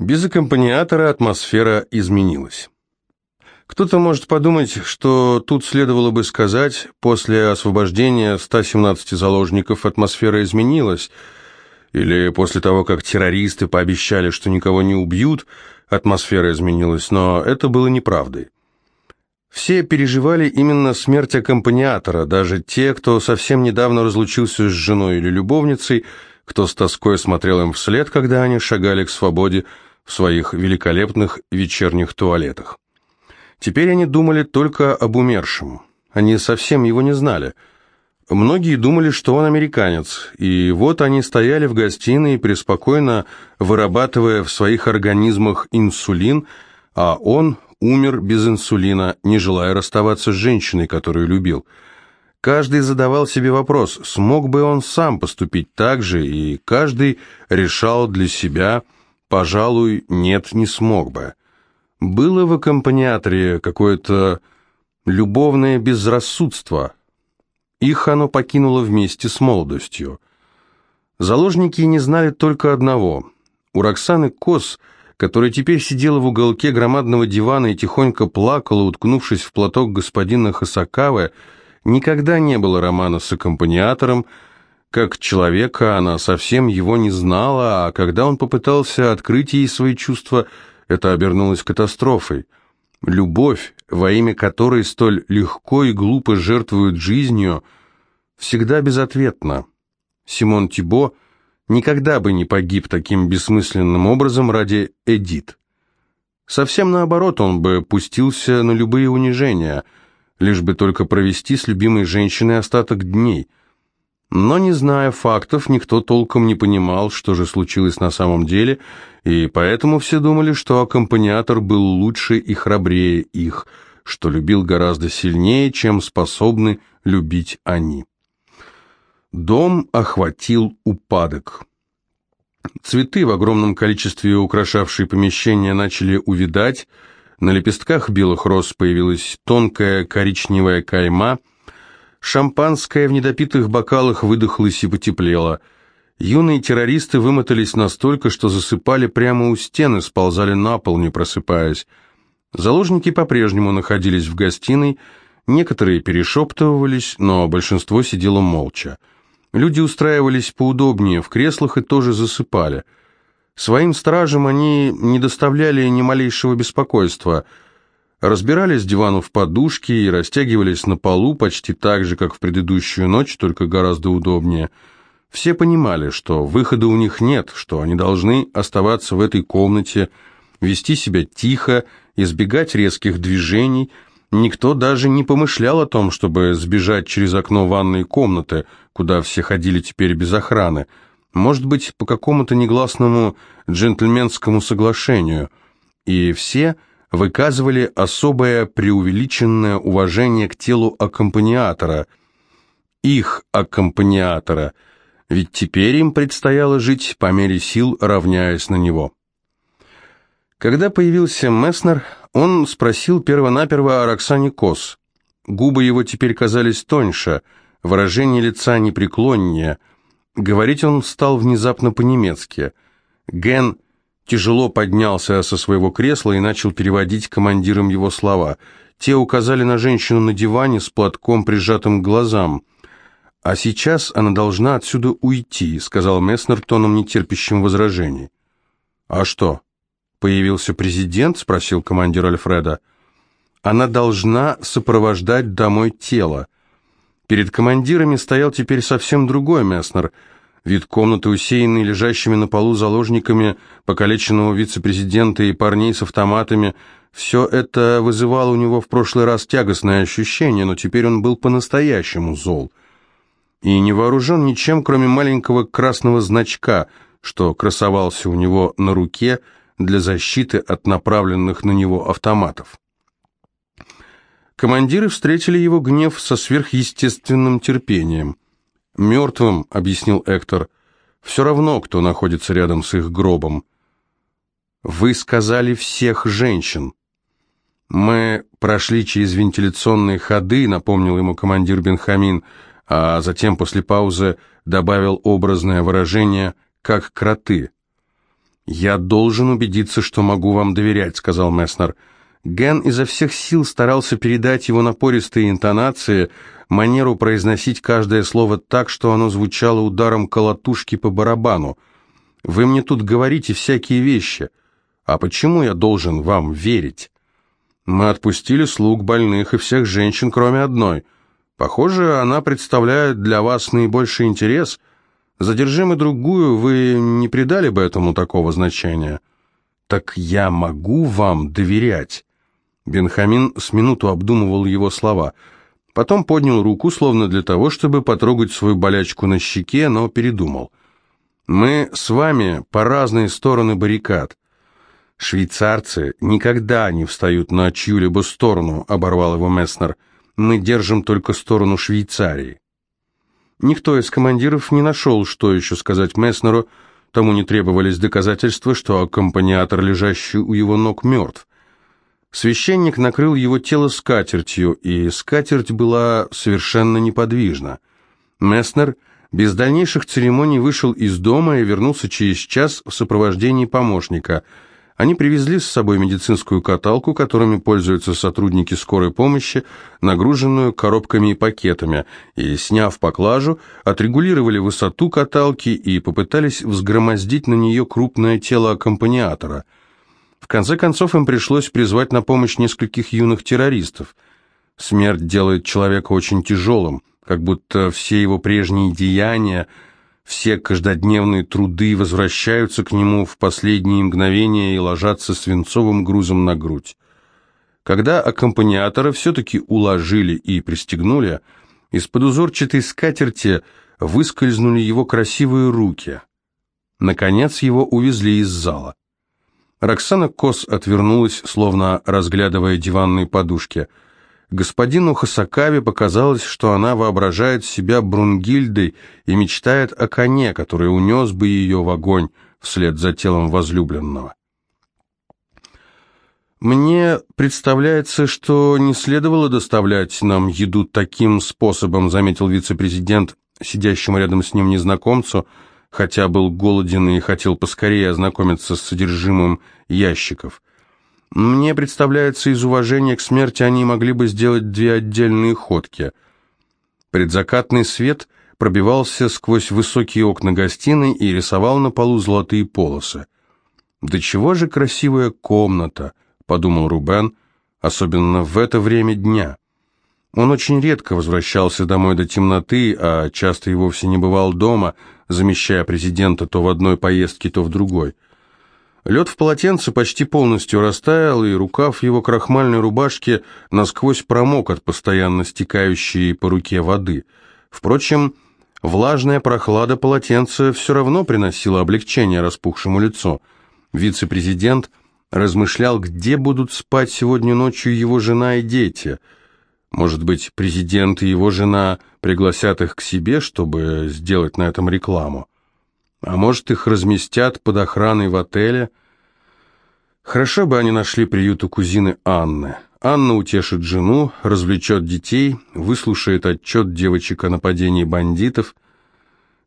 Без аккомпаниатора атмосфера изменилась. Кто-то может подумать, что тут следовало бы сказать, после освобождения 117 заложников атмосфера изменилась, или после того, как террористы пообещали, что никого не убьют, атмосфера изменилась, но это было неправдой. Все переживали именно смерть аккомпаниатора, даже те, кто совсем недавно разлучился с женой или любовницей, кто с тоской смотрел им вслед, когда они шагали к свободе, своих великолепных вечерних туалетах. Теперь они думали только об умершем. Они совсем его не знали. Многие думали, что он американец, и вот они стояли в гостиной, преспокойно вырабатывая в своих организмах инсулин, а он умер без инсулина, не желая расставаться с женщиной, которую любил. Каждый задавал себе вопрос, смог бы он сам поступить так же, и каждый решал для себя – Пожалуй, нет, не смог бы. Было в аккомпаниаторе какое-то любовное безрассудство. Их оно покинуло вместе с молодостью. Заложники не знали только одного. У Роксаны Кос, которая теперь сидела в уголке громадного дивана и тихонько плакала, уткнувшись в платок господина Хасакавы, никогда не было романа с аккомпаниатором, как человека она совсем его не знала, а когда он попытался открыть ей свои чувства, это обернулось катастрофой. Любовь, во имя которой столь легко и глупо жертвуют жизнью, всегда безответна. Симон Тибо никогда бы не погиб таким бессмысленным образом ради Эдит. Совсем наоборот, он бы пустился на любые унижения, лишь бы только провести с любимой женщиной остаток дней – но, не зная фактов, никто толком не понимал, что же случилось на самом деле, и поэтому все думали, что аккомпаниатор был лучше и храбрее их, что любил гораздо сильнее, чем способны любить они. Дом охватил упадок. Цветы в огромном количестве, украшавшие помещение, начали увидать, на лепестках белых роз появилась тонкая коричневая кайма – Шампанское в недопитых бокалах выдохлось и потеплело. Юные террористы вымотались настолько, что засыпали прямо у стены, сползали на пол, не просыпаясь. Заложники по-прежнему находились в гостиной, некоторые перешептывались, но большинство сидело молча. Люди устраивались поудобнее в креслах и тоже засыпали. Своим стражам они не доставляли ни малейшего беспокойства – разбирали с диванов подушки и растягивались на полу почти так же, как в предыдущую ночь, только гораздо удобнее. Все понимали, что выхода у них нет, что они должны оставаться в этой комнате, вести себя тихо, избегать резких движений. Никто даже не помышлял о том, чтобы сбежать через окно ванной комнаты, куда все ходили теперь без охраны. Может быть, по какому-то негласному джентльменскому соглашению. И все выказывали особое преувеличенное уважение к телу аккомпаниатора, их аккомпаниатора, ведь теперь им предстояло жить по мере сил, равняясь на него. Когда появился Месснер, он спросил первонаперво о Роксане Кос. Губы его теперь казались тоньше, выражение лица непреклоннее. Говорить он стал внезапно по-немецки. Ген тяжело поднялся со своего кресла и начал переводить командирам его слова. Те указали на женщину на диване с платком, прижатым к глазам. «А сейчас она должна отсюда уйти», — сказал Месснер тоном, нетерпящим возражений. «А что?» «Появился президент?» — спросил командир Альфреда. «Она должна сопровождать домой тело». Перед командирами стоял теперь совсем другой Месснер — Вид комнаты, усеянной лежащими на полу заложниками покалеченного вице-президента и парней с автоматами, все это вызывало у него в прошлый раз тягостное ощущение, но теперь он был по-настоящему зол. И не вооружен ничем, кроме маленького красного значка, что красовался у него на руке для защиты от направленных на него автоматов. Командиры встретили его гнев со сверхъестественным терпением. «Мертвым», — объяснил Эктор, — «все равно, кто находится рядом с их гробом». «Вы сказали всех женщин». «Мы прошли через вентиляционные ходы», — напомнил ему командир Бенхамин, а затем после паузы добавил образное выражение «как кроты». «Я должен убедиться, что могу вам доверять», — сказал Месснер. Ген изо всех сил старался передать его напористые интонации, манеру произносить каждое слово так, что оно звучало ударом колотушки по барабану. «Вы мне тут говорите всякие вещи. А почему я должен вам верить?» «Мы отпустили слуг, больных и всех женщин, кроме одной. Похоже, она представляет для вас наибольший интерес. Задержи мы другую, вы не придали бы этому такого значения». «Так я могу вам доверять?» Бенхамин с минуту обдумывал его слова. Потом поднял руку, словно для того, чтобы потрогать свою болячку на щеке, но передумал. «Мы с вами по разные стороны баррикад. Швейцарцы никогда не встают на чью-либо сторону», — оборвал его Месснер. «Мы держим только сторону Швейцарии». Никто из командиров не нашел, что еще сказать Месснеру, тому не требовались доказательства, что аккомпаниатор, лежащий у его ног, мертв. Священник накрыл его тело скатертью, и скатерть была совершенно неподвижна. Месснер без дальнейших церемоний вышел из дома и вернулся через час в сопровождении помощника. Они привезли с собой медицинскую каталку, которыми пользуются сотрудники скорой помощи, нагруженную коробками и пакетами, и, сняв поклажу, отрегулировали высоту каталки и попытались взгромоздить на нее крупное тело аккомпаниатора – в конце концов им пришлось призвать на помощь нескольких юных террористов. Смерть делает человека очень тяжелым, как будто все его прежние деяния, все каждодневные труды возвращаются к нему в последние мгновения и ложатся свинцовым грузом на грудь. Когда аккомпаниатора все-таки уложили и пристегнули, из-под узорчатой скатерти выскользнули его красивые руки. Наконец его увезли из зала. Роксана Кос отвернулась, словно разглядывая диванные подушки. Господину Хасакаве показалось, что она воображает себя Брунгильдой и мечтает о коне, который унес бы ее в огонь вслед за телом возлюбленного. «Мне представляется, что не следовало доставлять нам еду таким способом», заметил вице-президент, сидящему рядом с ним незнакомцу, — хотя был голоден и хотел поскорее ознакомиться с содержимым ящиков. Мне представляется, из уважения к смерти они могли бы сделать две отдельные ходки. Предзакатный свет пробивался сквозь высокие окна гостиной и рисовал на полу золотые полосы. «Да чего же красивая комната», — подумал Рубен, особенно в это время дня. Он очень редко возвращался домой до темноты, а часто и вовсе не бывал дома, замещая президента то в одной поездке, то в другой. Лед в полотенце почти полностью растаял, и рукав его крахмальной рубашки насквозь промок от постоянно стекающей по руке воды. Впрочем, влажная прохлада полотенца все равно приносила облегчение распухшему лицу. Вице-президент размышлял, где будут спать сегодня ночью его жена и дети – может быть, президент и его жена пригласят их к себе, чтобы сделать на этом рекламу? А может, их разместят под охраной в отеле? Хорошо бы они нашли приют у кузины Анны. Анна утешит жену, развлечет детей, выслушает отчет девочек о нападении бандитов.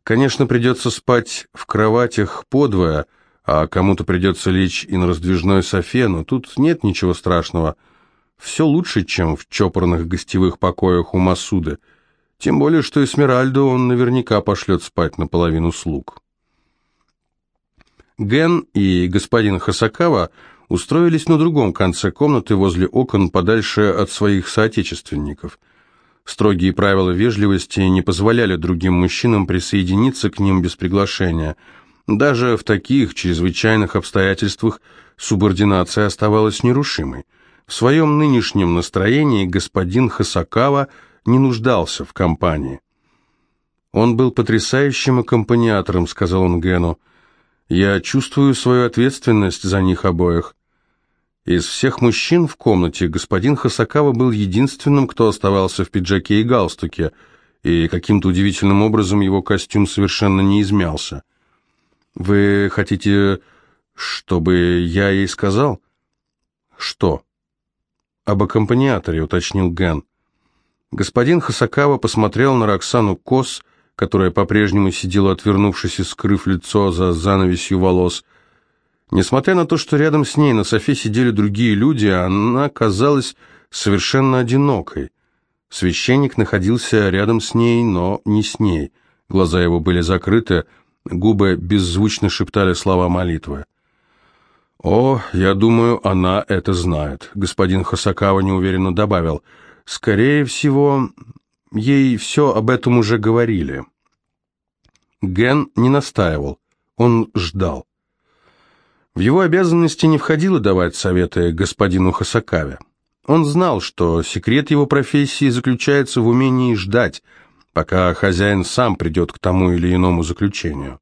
Конечно, придется спать в кроватях подвое, а кому-то придется лечь и на раздвижной софе, но тут нет ничего страшного – все лучше, чем в чопорных гостевых покоях у Масуды. Тем более, что Эсмеральду он наверняка пошлет спать наполовину слуг. Ген и господин Хасакава устроились на другом конце комнаты возле окон, подальше от своих соотечественников. Строгие правила вежливости не позволяли другим мужчинам присоединиться к ним без приглашения. Даже в таких чрезвычайных обстоятельствах субординация оставалась нерушимой. В своем нынешнем настроении господин Хасакава не нуждался в компании. «Он был потрясающим аккомпаниатором», — сказал он Гену. «Я чувствую свою ответственность за них обоих». Из всех мужчин в комнате господин Хасакава был единственным, кто оставался в пиджаке и галстуке, и каким-то удивительным образом его костюм совершенно не измялся. «Вы хотите, чтобы я ей сказал?» «Что?» «Об аккомпаниаторе», — уточнил Ген. Господин Хасакава посмотрел на Роксану Кос, которая по-прежнему сидела, отвернувшись и скрыв лицо за занавесью волос. Несмотря на то, что рядом с ней на софе сидели другие люди, она казалась совершенно одинокой. Священник находился рядом с ней, но не с ней. Глаза его были закрыты, губы беззвучно шептали слова молитвы. «О, я думаю, она это знает», — господин Хасакава неуверенно добавил. «Скорее всего, ей все об этом уже говорили». Ген не настаивал, он ждал. В его обязанности не входило давать советы господину Хасакаве. Он знал, что секрет его профессии заключается в умении ждать, пока хозяин сам придет к тому или иному заключению.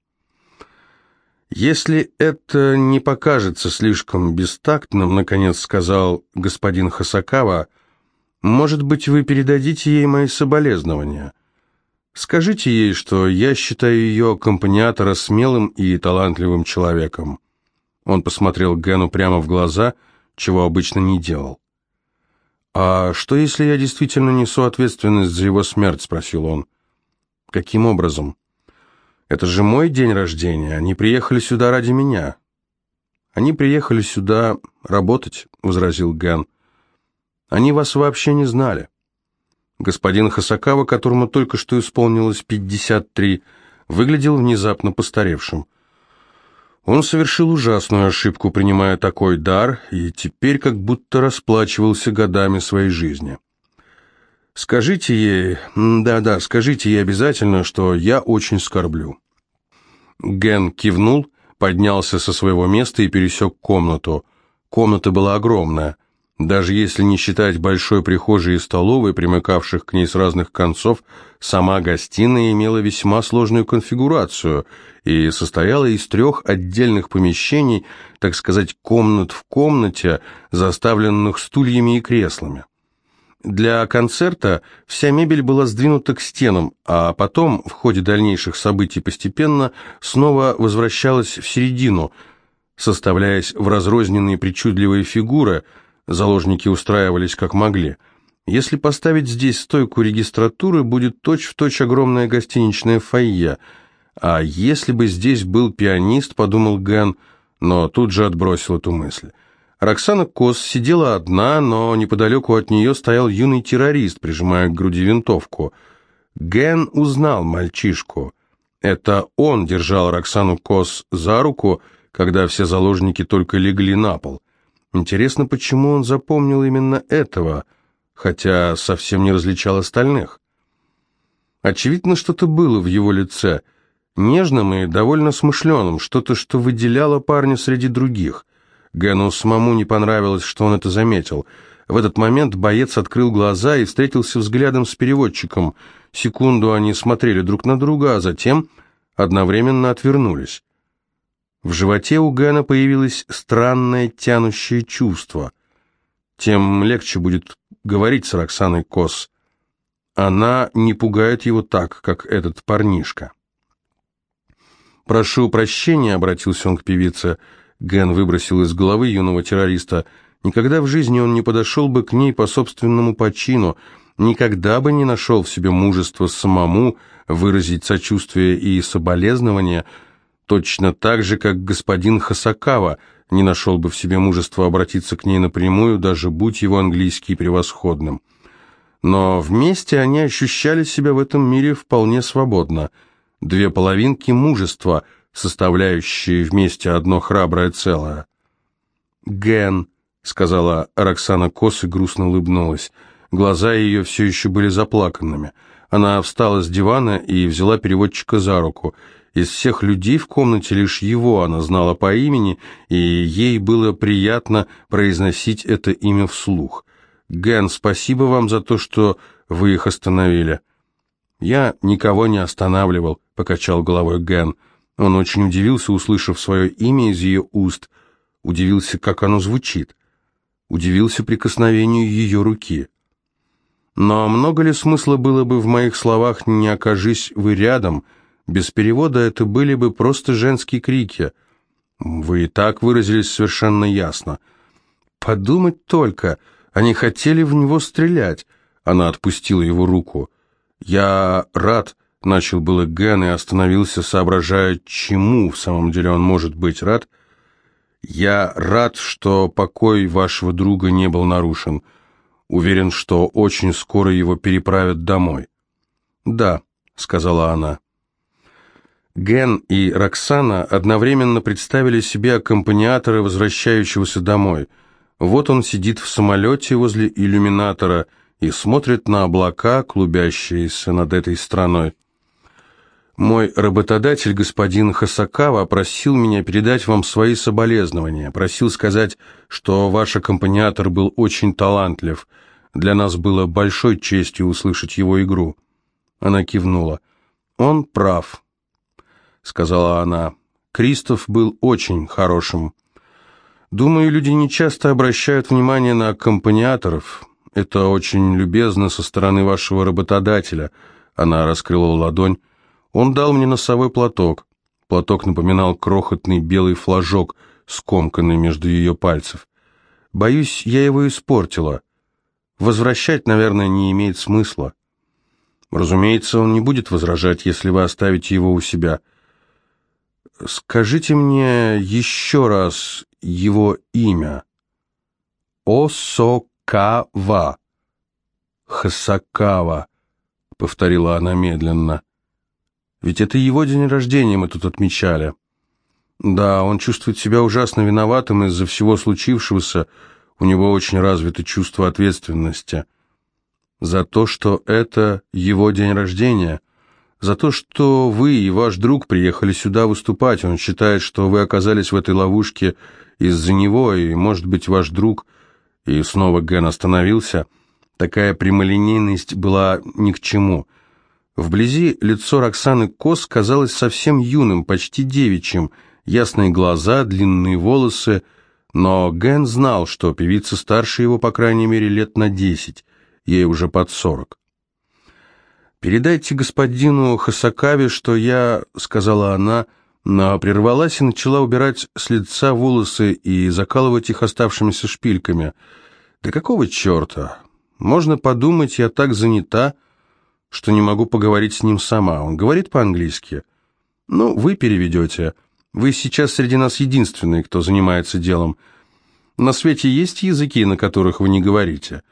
«Если это не покажется слишком бестактным, — наконец сказал господин Хасакава, — может быть, вы передадите ей мои соболезнования. Скажите ей, что я считаю ее аккомпаниатора смелым и талантливым человеком». Он посмотрел Гену прямо в глаза, чего обычно не делал. «А что, если я действительно несу ответственность за его смерть?» — спросил он. «Каким образом?» Это же мой день рождения, они приехали сюда ради меня. Они приехали сюда работать, возразил Ген. Они вас вообще не знали. Господин Хасакава, которому только что исполнилось 53, выглядел внезапно постаревшим. Он совершил ужасную ошибку, принимая такой дар, и теперь как будто расплачивался годами своей жизни. Скажите ей, да-да, скажите ей обязательно, что я очень скорблю. Ген кивнул, поднялся со своего места и пересек комнату. Комната была огромная. Даже если не считать большой прихожей и столовой, примыкавших к ней с разных концов, сама гостиная имела весьма сложную конфигурацию и состояла из трех отдельных помещений, так сказать, комнат в комнате, заставленных стульями и креслами. Для концерта вся мебель была сдвинута к стенам, а потом, в ходе дальнейших событий постепенно, снова возвращалась в середину, составляясь в разрозненные причудливые фигуры, заложники устраивались как могли. Если поставить здесь стойку регистратуры, будет точь-в-точь точь огромная гостиничная фойе, а если бы здесь был пианист, подумал Ген, но тут же отбросил эту мысль. Роксана Кос сидела одна, но неподалеку от нее стоял юный террорист, прижимая к груди винтовку. Ген узнал мальчишку. Это он держал Роксану Кос за руку, когда все заложники только легли на пол. Интересно, почему он запомнил именно этого, хотя совсем не различал остальных. Очевидно, что-то было в его лице, нежным и довольно смышленым, что-то, что выделяло парня среди других – Гэну самому не понравилось, что он это заметил. В этот момент боец открыл глаза и встретился взглядом с переводчиком. Секунду они смотрели друг на друга, а затем одновременно отвернулись. В животе у Гэна появилось странное тянущее чувство. Тем легче будет говорить с Роксаной Кос. Она не пугает его так, как этот парнишка. «Прошу прощения», — обратился он к певице, — Ген выбросил из головы юного террориста. Никогда в жизни он не подошел бы к ней по собственному почину, никогда бы не нашел в себе мужества самому выразить сочувствие и соболезнования, точно так же, как господин Хасакава не нашел бы в себе мужества обратиться к ней напрямую, даже будь его английский превосходным. Но вместе они ощущали себя в этом мире вполне свободно. Две половинки мужества – составляющие вместе одно храброе целое. «Ген», — сказала Роксана Кос и грустно улыбнулась. Глаза ее все еще были заплаканными. Она встала с дивана и взяла переводчика за руку. Из всех людей в комнате лишь его она знала по имени, и ей было приятно произносить это имя вслух. «Ген, спасибо вам за то, что вы их остановили». «Я никого не останавливал», — покачал головой Ген. «Ген». Он очень удивился, услышав свое имя из ее уст, удивился, как оно звучит, удивился прикосновению ее руки. Но много ли смысла было бы в моих словах «не окажись вы рядом», без перевода это были бы просто женские крики. Вы и так выразились совершенно ясно. Подумать только, они хотели в него стрелять. Она отпустила его руку. Я рад, Начал было Ген и остановился, соображая, чему в самом деле он может быть рад. Я рад, что покой вашего друга не был нарушен. Уверен, что очень скоро его переправят домой. Да, сказала она. Ген и Роксана одновременно представили себе аккомпаниатора, возвращающегося домой. Вот он сидит в самолете возле иллюминатора и смотрит на облака, клубящиеся над этой страной. Мой работодатель, господин Хасакава, просил меня передать вам свои соболезнования, просил сказать, что ваш аккомпаниатор был очень талантлив. Для нас было большой честью услышать его игру. Она кивнула. Он прав, сказала она. Кристоф был очень хорошим. Думаю, люди не часто обращают внимание на аккомпаниаторов. Это очень любезно со стороны вашего работодателя. Она раскрыла ладонь. Он дал мне носовой платок. Платок напоминал крохотный белый флажок, скомканный между ее пальцев. Боюсь, я его испортила. Возвращать, наверное, не имеет смысла. Разумеется, он не будет возражать, если вы оставите его у себя. Скажите мне еще раз его имя. Осокава. Хасакава, повторила она медленно. Ведь это его день рождения мы тут отмечали. Да, он чувствует себя ужасно виноватым из-за всего случившегося. У него очень развито чувство ответственности. За то, что это его день рождения. За то, что вы и ваш друг приехали сюда выступать. Он считает, что вы оказались в этой ловушке из-за него, и, может быть, ваш друг... И снова Ген остановился. Такая прямолинейность была ни к чему — Вблизи лицо Роксаны Кос казалось совсем юным, почти девичьим, ясные глаза, длинные волосы, но Ген знал, что певица старше его, по крайней мере, лет на десять, ей уже под сорок. «Передайте господину Хасакаве, что я...» — сказала она, но прервалась и начала убирать с лица волосы и закалывать их оставшимися шпильками. «Да какого черта? Можно подумать, я так занята...» что не могу поговорить с ним сама. Он говорит по-английски. Ну, вы переведете. Вы сейчас среди нас единственный, кто занимается делом. На свете есть языки, на которых вы не говорите?»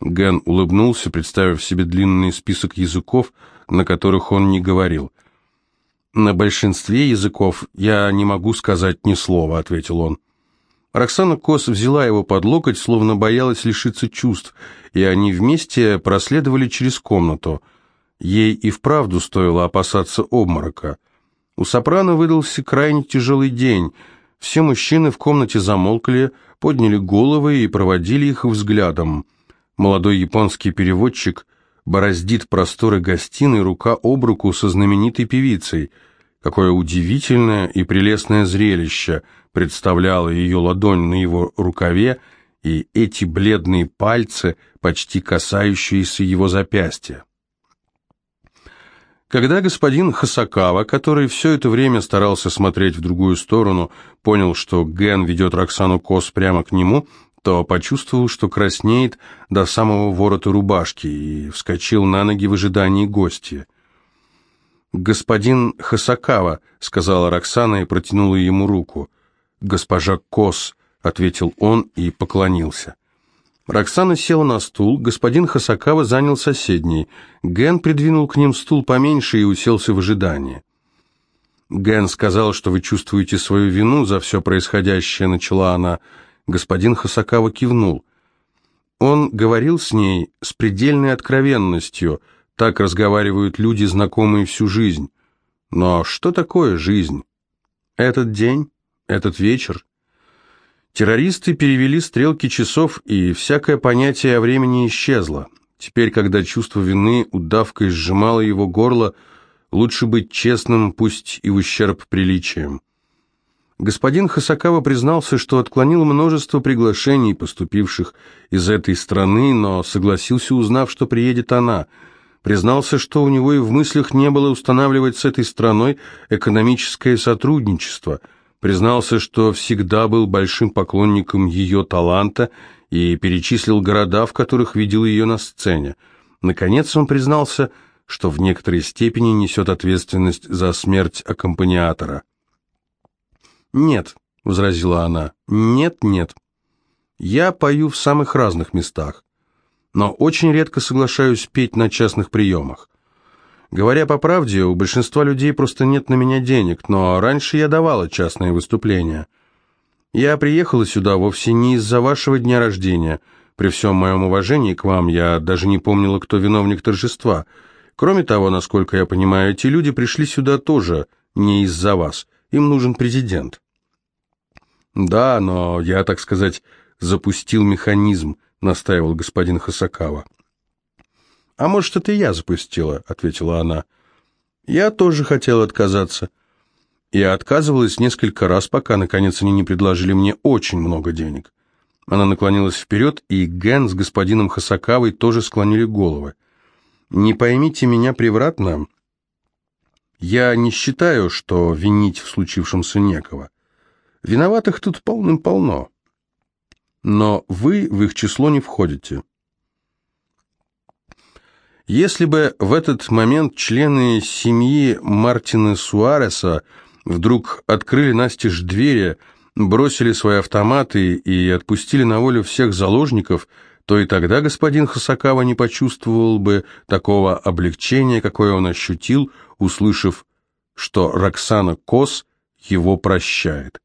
Ген улыбнулся, представив себе длинный список языков, на которых он не говорил. «На большинстве языков я не могу сказать ни слова», — ответил он. Роксана Кос взяла его под локоть, словно боялась лишиться чувств, и они вместе проследовали через комнату — Ей и вправду стоило опасаться обморока. У Сопрано выдался крайне тяжелый день. Все мужчины в комнате замолкли, подняли головы и проводили их взглядом. Молодой японский переводчик бороздит просторы гостиной рука об руку со знаменитой певицей. Какое удивительное и прелестное зрелище представляла ее ладонь на его рукаве и эти бледные пальцы, почти касающиеся его запястья. Когда господин Хасакава, который все это время старался смотреть в другую сторону, понял, что Ген ведет Роксану Кос прямо к нему, то почувствовал, что краснеет до самого ворота рубашки и вскочил на ноги в ожидании гостя. «Господин Хасакава», — сказала Роксана и протянула ему руку. «Госпожа Кос», — ответил он и поклонился. Роксана села на стул, господин Хасакава занял соседний. Ген придвинул к ним стул поменьше и уселся в ожидании. «Ген сказал, что вы чувствуете свою вину за все происходящее», — начала она. Господин Хасакава кивнул. Он говорил с ней с предельной откровенностью. Так разговаривают люди, знакомые всю жизнь. Но что такое жизнь? Этот день? Этот вечер? Террористы перевели стрелки часов, и всякое понятие о времени исчезло. Теперь, когда чувство вины удавкой сжимало его горло, лучше быть честным, пусть и в ущерб приличиям. Господин Хасакава признался, что отклонил множество приглашений, поступивших из этой страны, но согласился, узнав, что приедет она. Признался, что у него и в мыслях не было устанавливать с этой страной экономическое сотрудничество – признался, что всегда был большим поклонником ее таланта и перечислил города, в которых видел ее на сцене. Наконец он признался, что в некоторой степени несет ответственность за смерть аккомпаниатора. «Нет», — возразила она. «Нет, нет. Я пою в самых разных местах, но очень редко соглашаюсь петь на частных приемах. Говоря по правде, у большинства людей просто нет на меня денег, но раньше я давала частные выступления. Я приехала сюда вовсе не из-за вашего дня рождения. При всем моем уважении к вам я даже не помнила, кто виновник торжества. Кроме того, насколько я понимаю, эти люди пришли сюда тоже не из-за вас. Им нужен президент. Да, но я, так сказать, запустил механизм, настаивал господин Хасакава. А может, это я запустила, ответила она. Я тоже хотела отказаться. Я отказывалась несколько раз, пока, наконец, они не предложили мне очень много денег. Она наклонилась вперед, и Ген с господином Хасакавой тоже склонили головы. «Не поймите меня превратно. Я не считаю, что винить в случившемся некого. Виноватых тут полным-полно. Но вы в их число не входите. Если бы в этот момент члены семьи Мартина Суареса вдруг открыли настежь двери, бросили свои автоматы и отпустили на волю всех заложников, то и тогда господин Хасакава не почувствовал бы такого облегчения, какое он ощутил, услышав, что Роксана Кос его прощает.